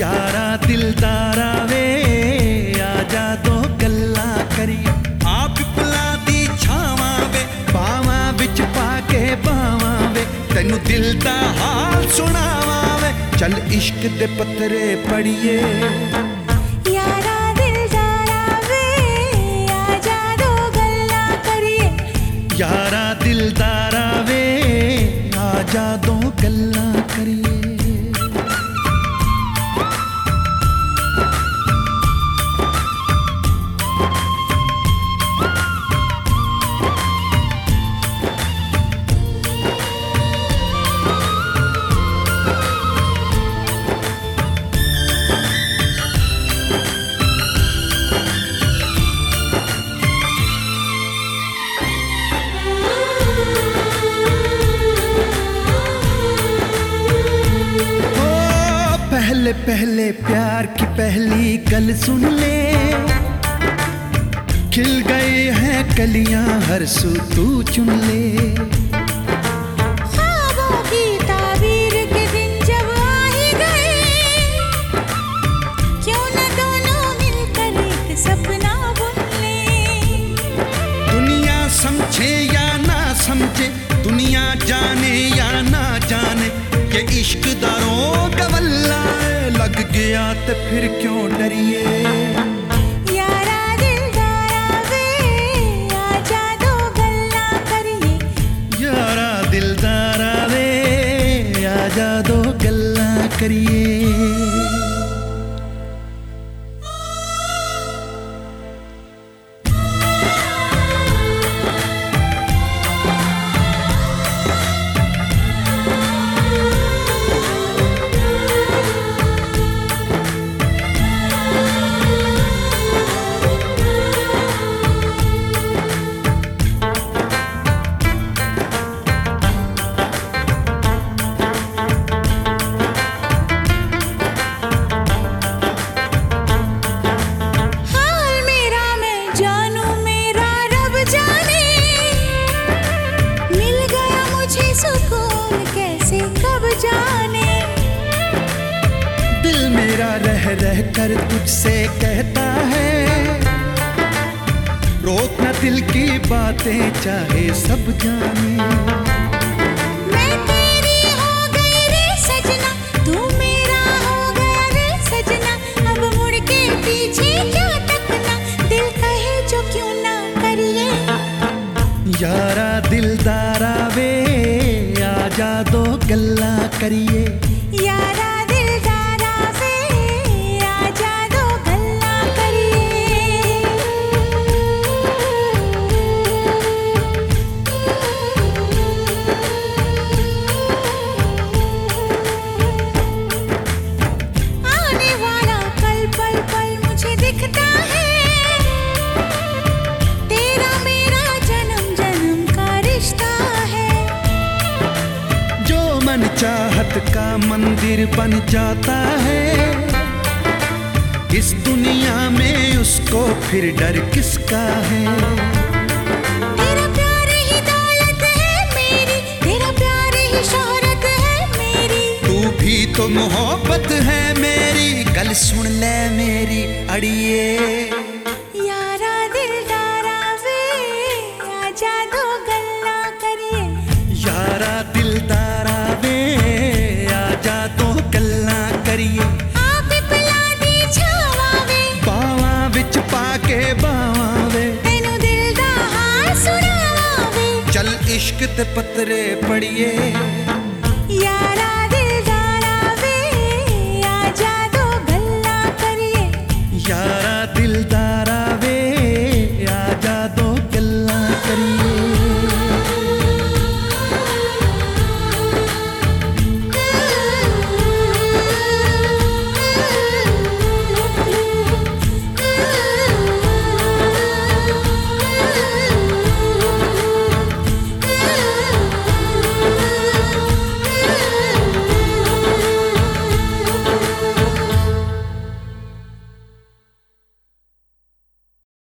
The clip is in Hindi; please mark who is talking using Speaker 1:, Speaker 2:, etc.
Speaker 1: यारा दिल तारा वे आ जा तो गल्ला करी। आप पिपला दी छावा वे पावा बिच
Speaker 2: पाके पावा वे तेनु दिल दा हाल
Speaker 1: सुनावा वे। चल इश्क दे पत्रे पढ़िए दिल दा पहले प्यार की पहली गल सुन ले। खिल गए हैं कलियाँ हर सू तू चुन ले।
Speaker 2: ख्वाबों की ताबीर के दिन जब आ गए क्यों न दोनों मिलकर एक सपना बुन
Speaker 1: दुनिया समझे या ना समझे दुनिया जाने या ना जाने ये इश्क दारों गवल्ला है। लग गया तो फिर क्यों डरिए
Speaker 2: यारा दिलदारा वे आजा दो गल्ला करिए मेरा
Speaker 1: रह रह तुझसे कहता है। रोक न दिल की बातें चाहे सब जाने।
Speaker 2: मैं तेरी हो गई रे सजना तू मेरा हो गया रे सजना। अब मुड़ पीछे क्या तकना दिल कहे जो क्यों ना करिए।
Speaker 1: यारा दिलदारा वे आजा दो गल्ला करिए। चाहत का मंदिर बन जाता है। इस दुनिया में उसको फिर डर किसका है?
Speaker 2: तेरा प्यार ही दौलत है मेरी तेरा प्यार ही शोहरत है मेरी।
Speaker 1: तू भी तो मोहब्बत है मेरी गल सुन ले मेरी अड़िए। इश्क ते पतरे पड़िए
Speaker 2: यारा